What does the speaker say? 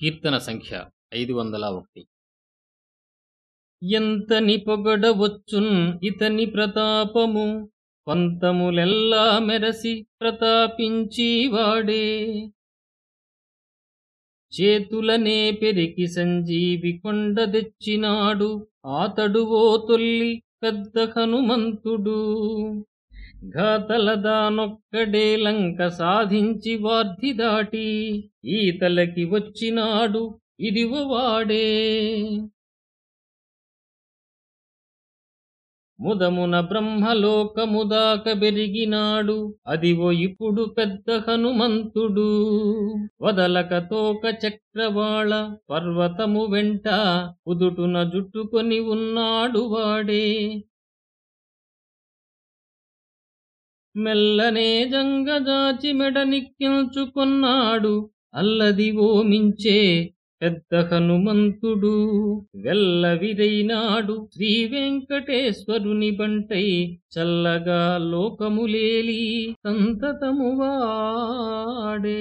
కీర్తన సంఖ్య ఐదు వందల ఒకటి. ఎంతని పొగడవచ్చున్ ఇతని ప్రతాపము పంతములెల్లా మెరసి ప్రతాపించివాడే చేతులనే పెరికి సంజీవి కొండ తెచ్చినాడు ఆతడువో ఓ తొల్లి పెద్ద హనుమంతుడు. ఘాతలదానొక్కడే లంక సాధించి వార్ధి దాటి ఈతలకి వచ్చినాడు ఇదివ వాడే. ముదమున బ్రహ్మలోకముదాక బెరిగినాడు అదివో ఇప్పుడు పెద్ద హనుమంతుడు. వదలక తోక చక్రవాళ పర్వతము వెంట ఉదుటున జుట్టుకొని ఉన్నాడు వాడే. మెల్లనే జంగజాచి మెడనిక్కించుకున్నాడు అల్లది ఓమించే పెద్ద హనుమంతుడు. వెల్లవిరైనాడు శ్రీ వెంకటేశ్వరుని బంటై చల్లగా లోకములేలి సంతతము వాడే